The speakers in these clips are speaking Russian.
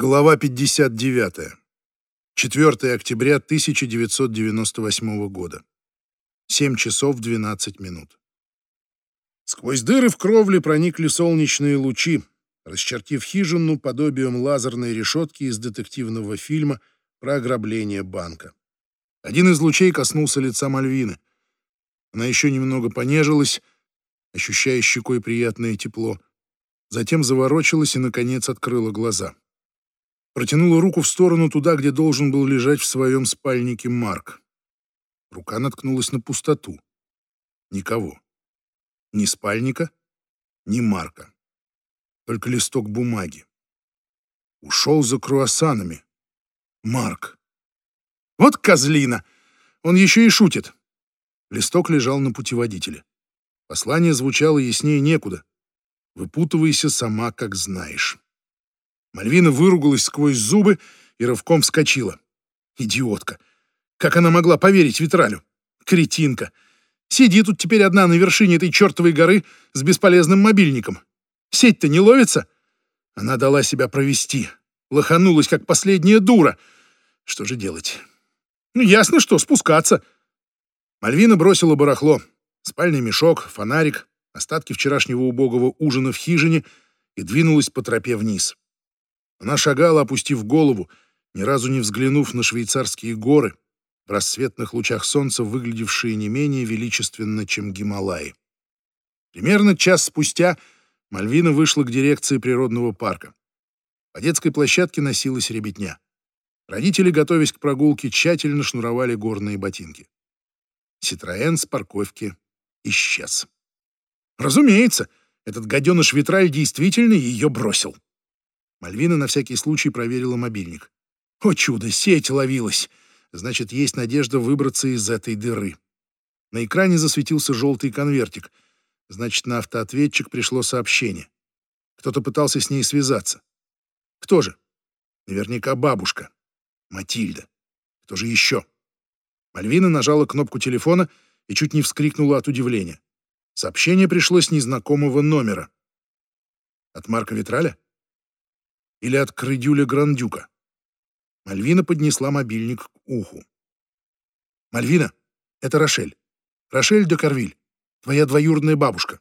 Глава 59. 4 октября 1998 года. 7 часов 12 минут. Сквозь дыры в кровле проникли солнечные лучи, расчертив хижину подобием лазерной решетки из детективного фильма про ограбление банка. Один из лучей коснулся лица Мальвины. Она еще немного понежилась, ощущая щекой приятное тепло, затем заворочилась и, наконец, открыла глаза протянула руку в сторону туда, где должен был лежать в своем спальнике Марк. Рука наткнулась на пустоту. Никого. Ни спальника, ни Марка. Только листок бумаги. Ушел за круассанами. Марк. Вот козлина! Он еще и шутит. Листок лежал на путеводителе. Послание звучало яснее некуда. Выпутывайся сама, как знаешь. Мальвина выругалась сквозь зубы и рывком вскочила. Идиотка! Как она могла поверить Витралю? Кретинка! Сиди тут теперь одна на вершине этой чертовой горы с бесполезным мобильником. Сеть-то не ловится? Она дала себя провести. Лоханулась, как последняя дура. Что же делать? Ну, ясно что, спускаться. Мальвина бросила барахло. Спальный мешок, фонарик, остатки вчерашнего убогого ужина в хижине и двинулась по тропе вниз. Она шагала, опустив голову, ни разу не взглянув на швейцарские горы, в рассветных лучах солнца выглядевшие не менее величественно, чем Гималаи. Примерно час спустя Мальвина вышла к дирекции природного парка. По детской площадке носилась ребятня. Родители, готовясь к прогулке, тщательно шнуровали горные ботинки. Ситроэн с парковки исчез. Разумеется, этот гаденыш Витраль действительно ее бросил. Мальвина на всякий случай проверила мобильник. О чудо, сеть ловилась! Значит, есть надежда выбраться из этой дыры. На экране засветился желтый конвертик. Значит, на автоответчик пришло сообщение. Кто-то пытался с ней связаться. Кто же? Наверняка бабушка. Матильда. Кто же еще? Мальвина нажала кнопку телефона и чуть не вскрикнула от удивления. Сообщение пришло с незнакомого номера. От Марка Витраля? Или от Крыдюля Грандюка. Мальвина поднесла мобильник к уху. «Мальвина, это Рошель. Рошель де Карвиль, твоя двоюродная бабушка».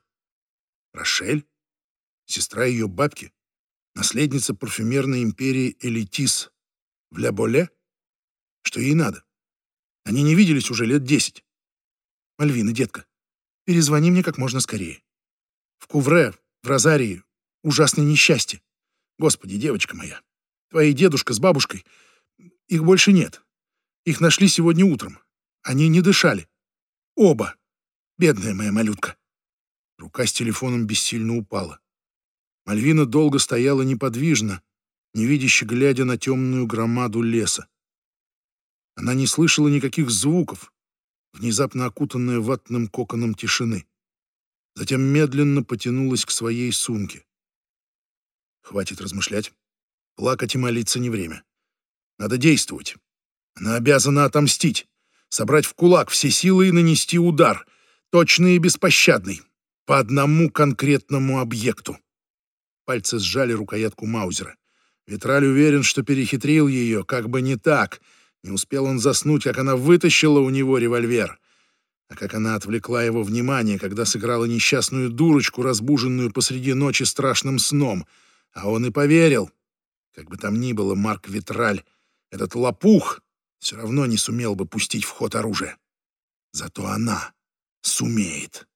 «Рошель? Сестра ее бабки? Наследница парфюмерной империи Элитис в Ля-Боле? Что ей надо? Они не виделись уже лет десять. Мальвина, детка, перезвони мне как можно скорее. В Кувре, в Розарии, ужасное несчастье. Господи, девочка моя, твои дедушка с бабушкой, их больше нет. Их нашли сегодня утром. Они не дышали. Оба. Бедная моя малютка. Рука с телефоном бессильно упала. Мальвина долго стояла неподвижно, невидяще глядя на темную громаду леса. Она не слышала никаких звуков, внезапно окутанная ватным коконом тишины. Затем медленно потянулась к своей сумке. Хватит размышлять. Плакать и молиться не время. Надо действовать. Она обязана отомстить, собрать в кулак все силы и нанести удар, точный и беспощадный, по одному конкретному объекту. Пальцы сжали рукоятку Маузера. Витраль уверен, что перехитрил ее, как бы не так. Не успел он заснуть, как она вытащила у него револьвер. А как она отвлекла его внимание, когда сыграла несчастную дурочку, разбуженную посреди ночи страшным сном — а он и поверил. Как бы там ни было, Марк Витраль, этот лопух, все равно не сумел бы пустить в ход оружие. Зато она сумеет.